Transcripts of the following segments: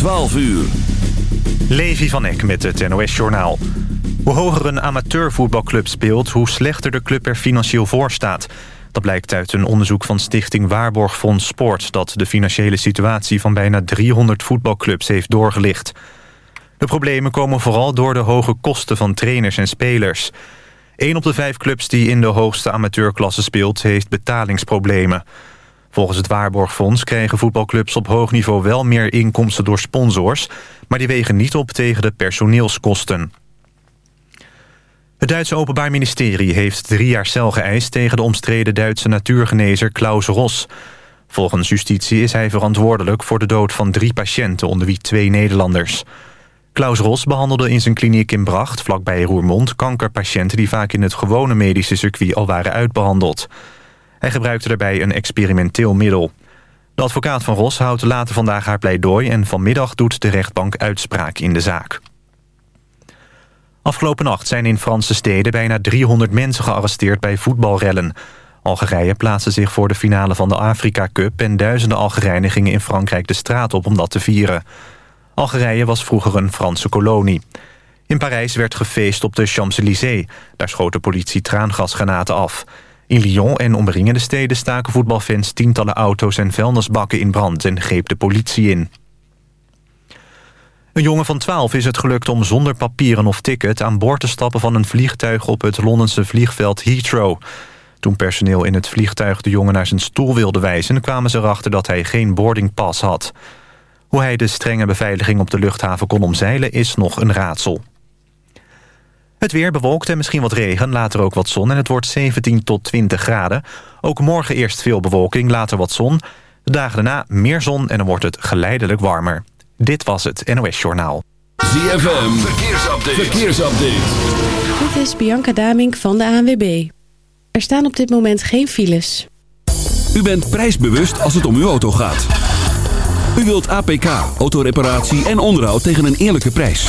12 uur. Levi van Eck met het NOS-journaal. Hoe hoger een amateurvoetbalclub speelt... hoe slechter de club er financieel voor staat. Dat blijkt uit een onderzoek van stichting Waarborgfonds Sport... dat de financiële situatie van bijna 300 voetbalclubs heeft doorgelicht. De problemen komen vooral door de hoge kosten van trainers en spelers. Een op de vijf clubs die in de hoogste amateurklasse speelt... heeft betalingsproblemen. Volgens het Waarborgfonds krijgen voetbalclubs op hoog niveau wel meer inkomsten door sponsors, maar die wegen niet op tegen de personeelskosten. Het Duitse Openbaar Ministerie heeft drie jaar cel geëist tegen de omstreden Duitse natuurgenezer Klaus Ros. Volgens justitie is hij verantwoordelijk voor de dood van drie patiënten, onder wie twee Nederlanders. Klaus Ros behandelde in zijn kliniek in Bracht, vlakbij Roermond, kankerpatiënten die vaak in het gewone medische circuit al waren uitbehandeld. Hij gebruikte daarbij een experimenteel middel. De advocaat van Ros houdt later vandaag haar pleidooi... en vanmiddag doet de rechtbank uitspraak in de zaak. Afgelopen nacht zijn in Franse steden bijna 300 mensen gearresteerd bij voetbalrellen. Algerije plaatste zich voor de finale van de Afrika Cup... en duizenden Algerijnen gingen in Frankrijk de straat op om dat te vieren. Algerije was vroeger een Franse kolonie. In Parijs werd gefeest op de Champs-Élysées. Daar schoot de politie traangasgranaten af... In Lyon en omringende steden staken voetbalfans tientallen auto's en vuilnisbakken in brand en greep de politie in. Een jongen van 12 is het gelukt om zonder papieren of ticket aan boord te stappen van een vliegtuig op het Londense vliegveld Heathrow. Toen personeel in het vliegtuig de jongen naar zijn stoel wilde wijzen... kwamen ze erachter dat hij geen boardingpas had. Hoe hij de strenge beveiliging op de luchthaven kon omzeilen is nog een raadsel. Het weer bewolkt en misschien wat regen, later ook wat zon... en het wordt 17 tot 20 graden. Ook morgen eerst veel bewolking, later wat zon. De dagen daarna meer zon en dan wordt het geleidelijk warmer. Dit was het NOS Journaal. ZFM, verkeersupdate. verkeersupdate. Dit is Bianca Damink van de ANWB. Er staan op dit moment geen files. U bent prijsbewust als het om uw auto gaat. U wilt APK, autoreparatie en onderhoud tegen een eerlijke prijs.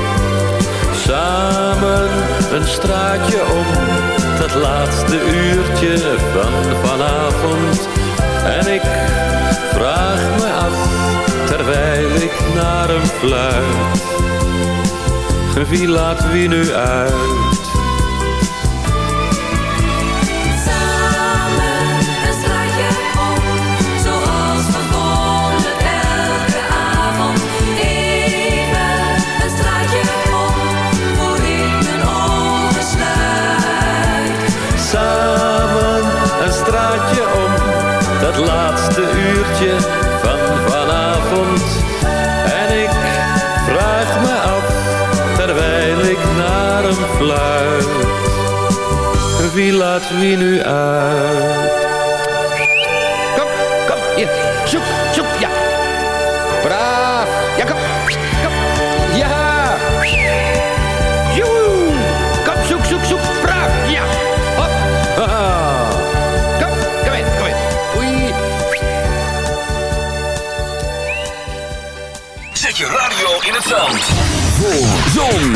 Samen een straatje om, dat laatste uurtje van vanavond. En ik vraag me af, terwijl ik naar hem fluit. Wie laat wie nu uit? Wie laat wie nu uit? Kom, kom, hier. Zoek, zoek, ja. Braaf. Ja, kom. Kom. Ja. Joe. Kom, zoek, zoek, zoek. Braaf. Ja. Hop. Haha. Kom, kom in, kom in. Oei. Zet je radio in het zand. Voor zon,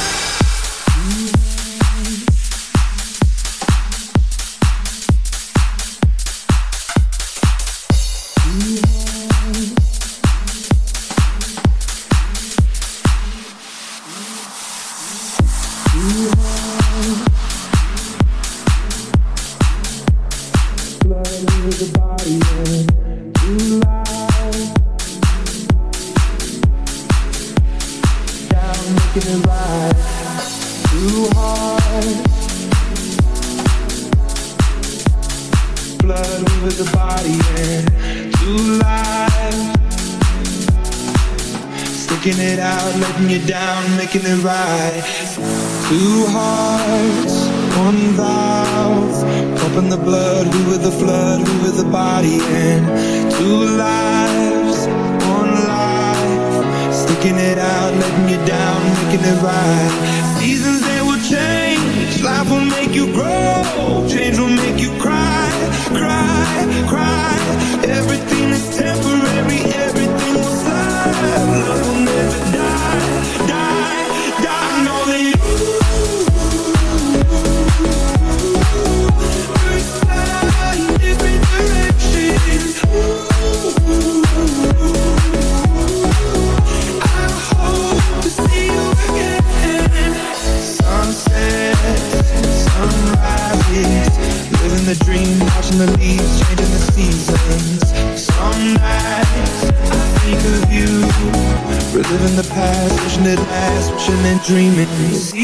Dreaming.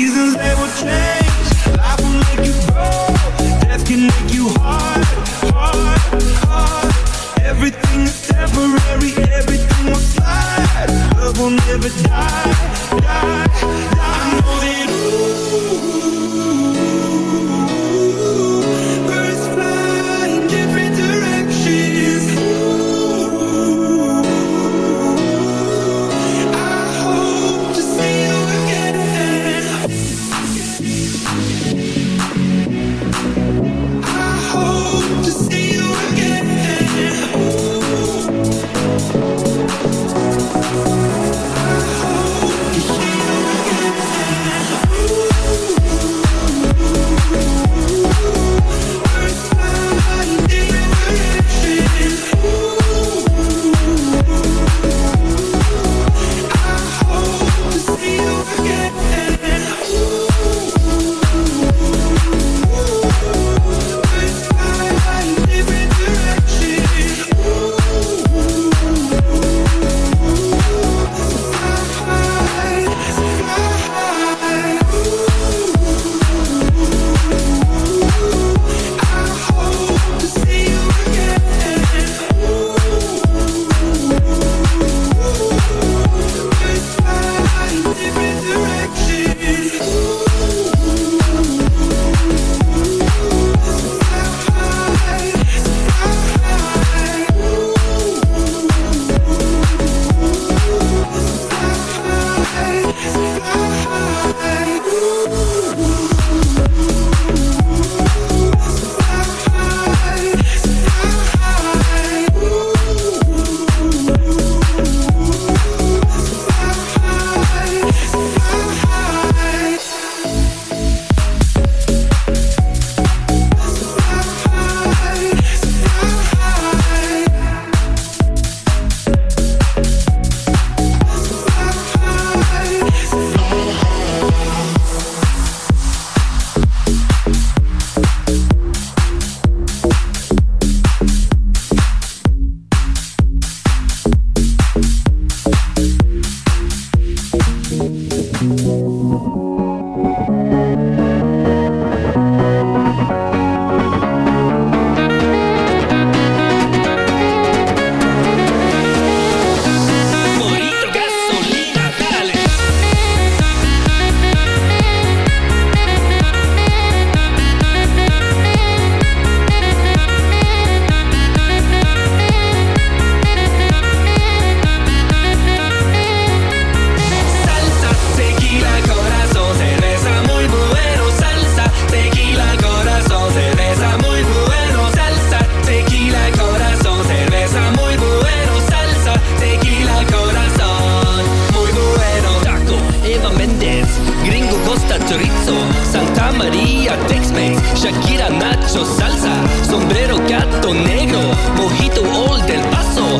sombrero gato negro, mojito old del paso,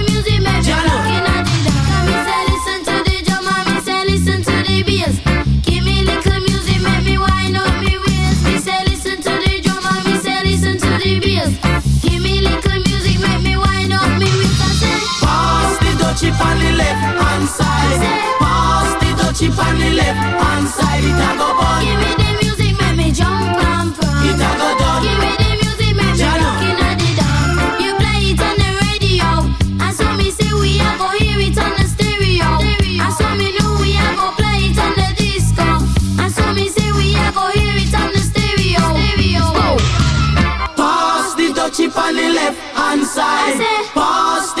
Pass the dutchie on the left hand side. Pass the dutchie on the left hand side. It a go bun. give me the music, make me jump and from. It a go done. Give me the music, make me rockin' at the. You play it on the radio, and so me say we a go hear it on the stereo. And so me know we a go play it on the disco. And so me say we a go hear it on the stereo. Stereo. Pass the dutchie on the left hand side. Pass the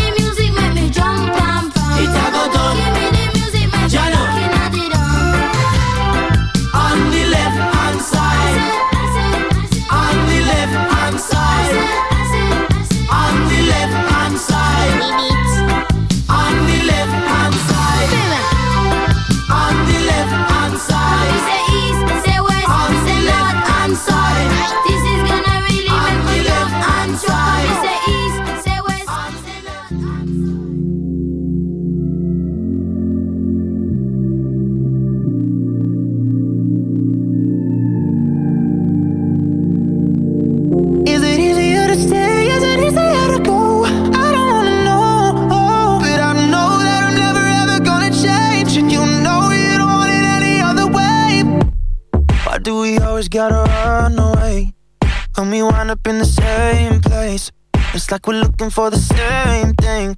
Gotta run away? When we wind up in the same place, it's like we're looking for the same thing,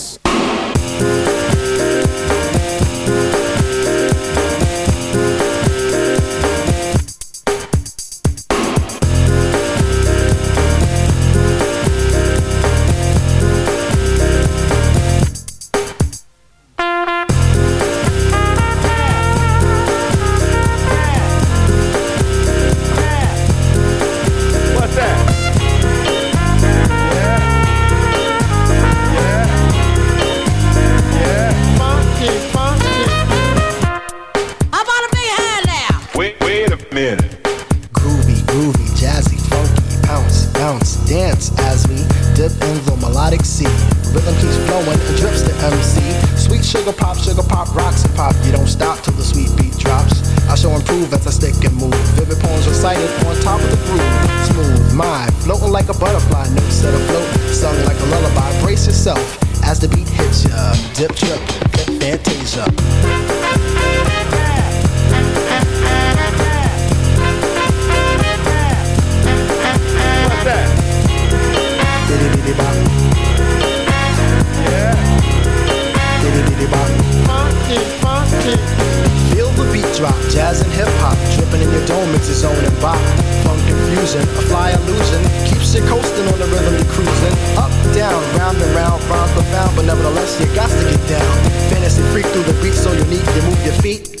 Pop, rocks and pop. You don't stop till the sweet beat drops. I shall improve as I stick and move. Vivid poems recited on top of the groove. Smooth mind, floating like a butterfly, notes set afloat, sung like a lullaby. Brace yourself as the beat hits ya. Dip, trip, fantasia. What's that? Funky. Feel the beat drop, jazz and hip hop, dripping in your dome, it's a zone and bop. Funk confusion, a fly illusion, keeps you coasting on the rhythm you're cruising. Up, down, round and round, rhymes profound, but nevertheless you got to get down. Fantasy freak through the beat so unique, you move your feet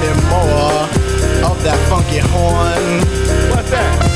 Me more of that funky horn. What's that?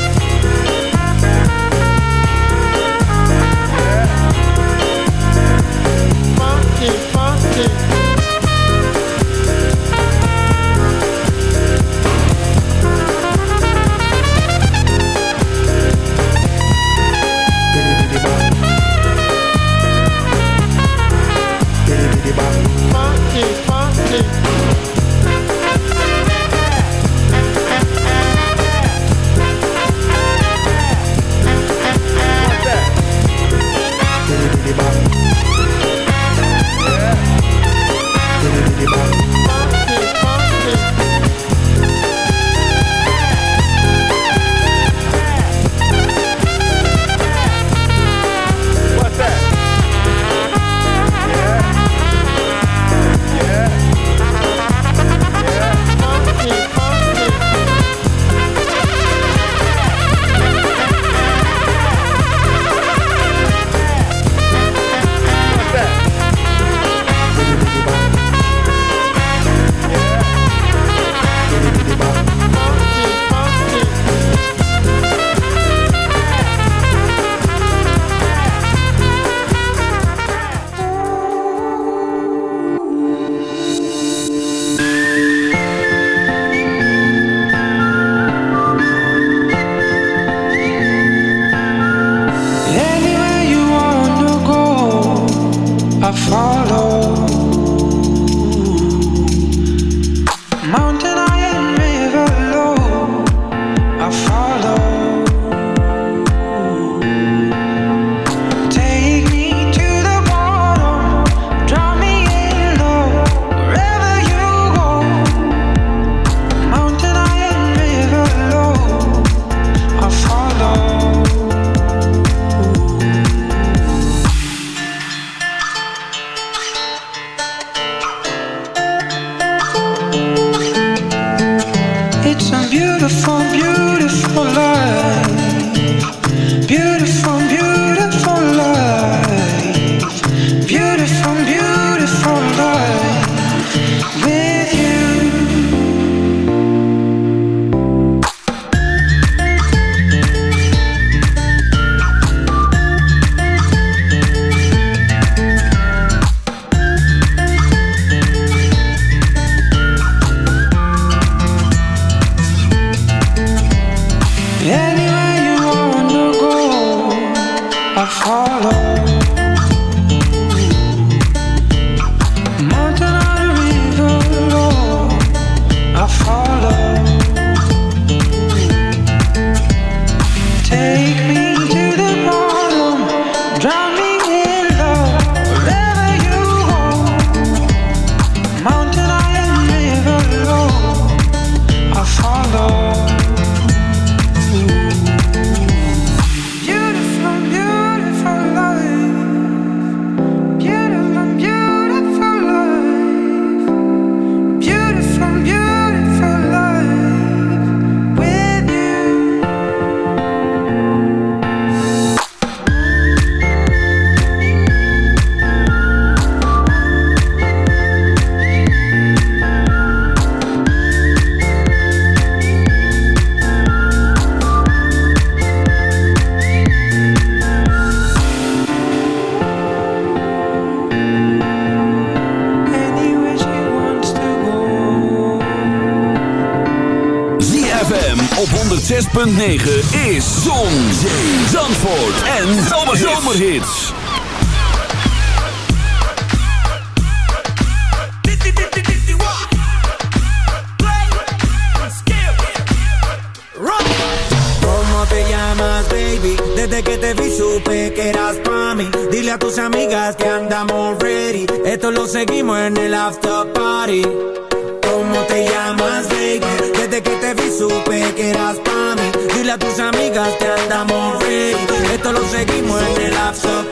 6.9 is Zon, Zandvoort en Zomerhits. ¿Cómo te baby? Desde que te vi supe que eras pa' Dile a tus amigas que andamos ready. Esto lo seguimos en el after party. podcast que andamos free. Esto lo seguimos en el lapso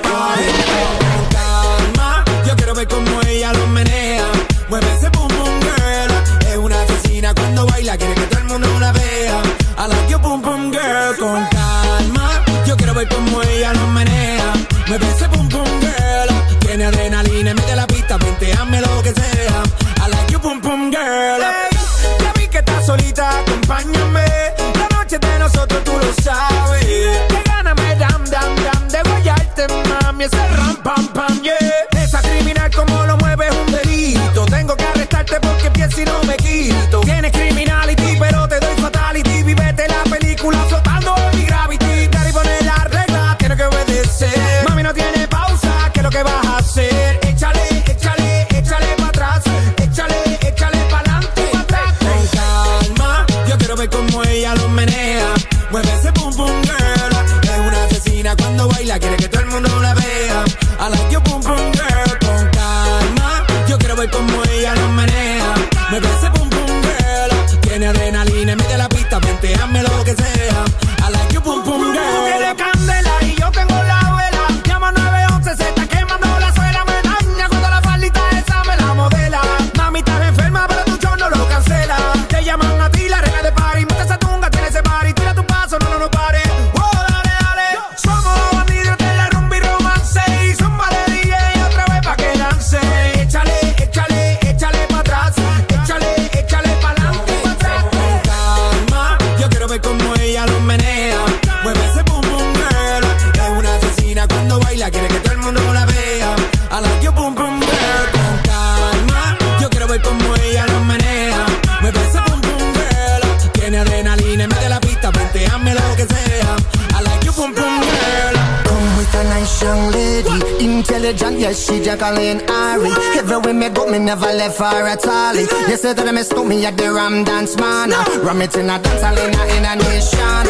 Fire for a tally. You said that I missed me at the Ram Dance Man. Ram it in a dance hall in a, in a nation.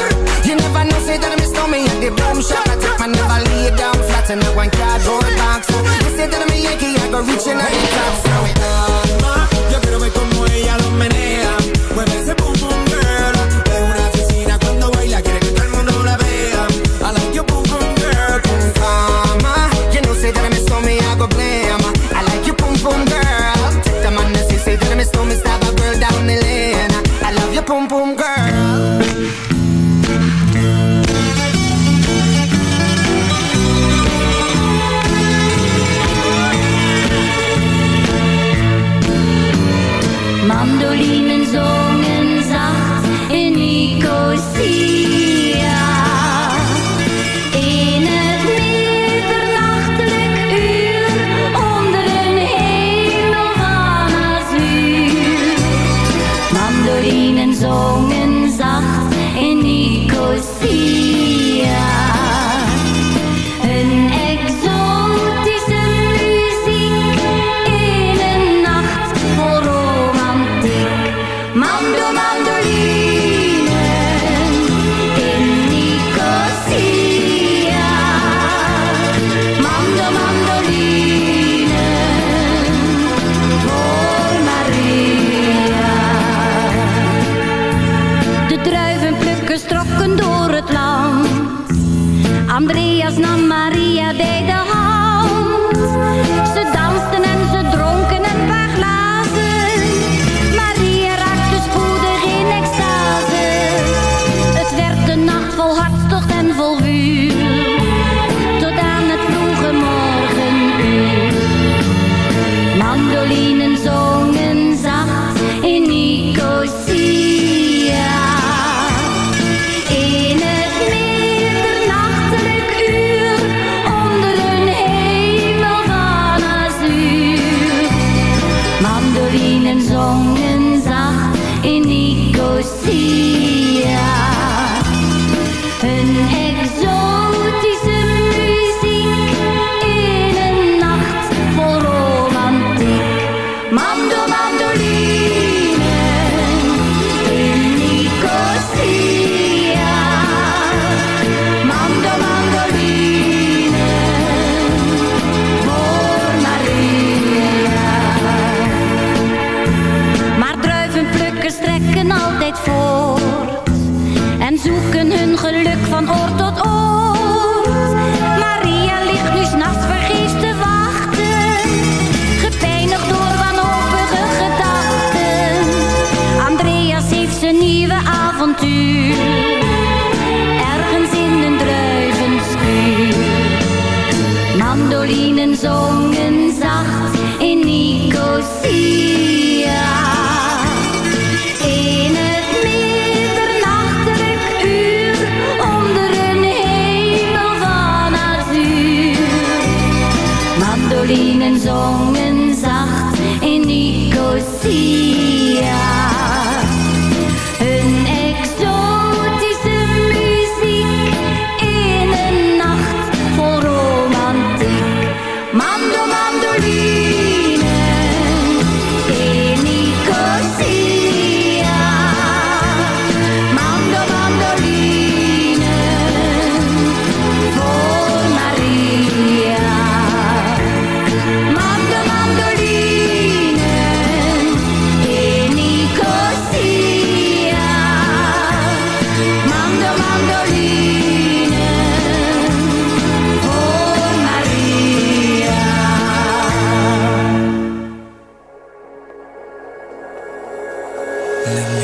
You never know, say that I missed me at the boom shop. I take my never lay down flat in the one cardboard box. You said that I'm a Yankee, I go reaching out the top. So it on. Yo quiero ver como ella lo menea. Mueve pum pum ga.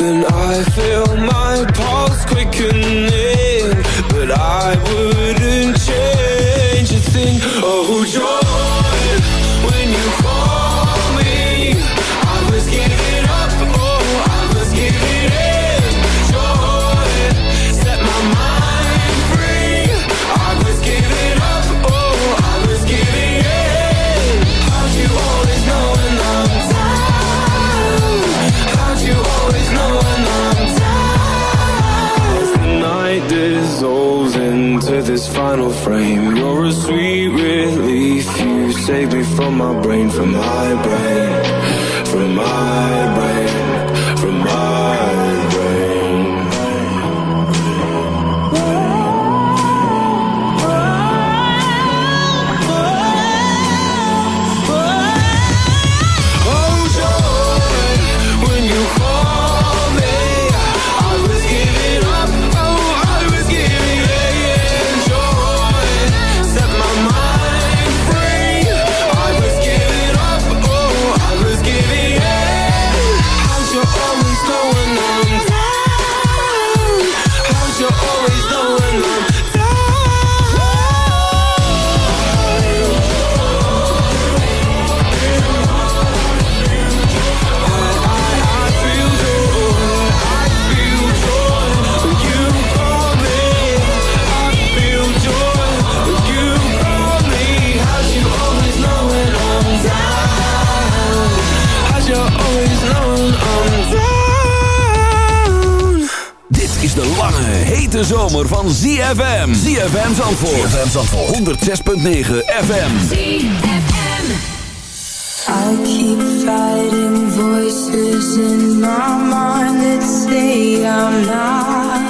then I feel my pulse quickening. brain from my brain hete zomer van ZFM. ZFM Zandvoort. ZFM Zandvoort. 106.9 FM. ZFM. I keep fighting voices in my mind that say I'm not.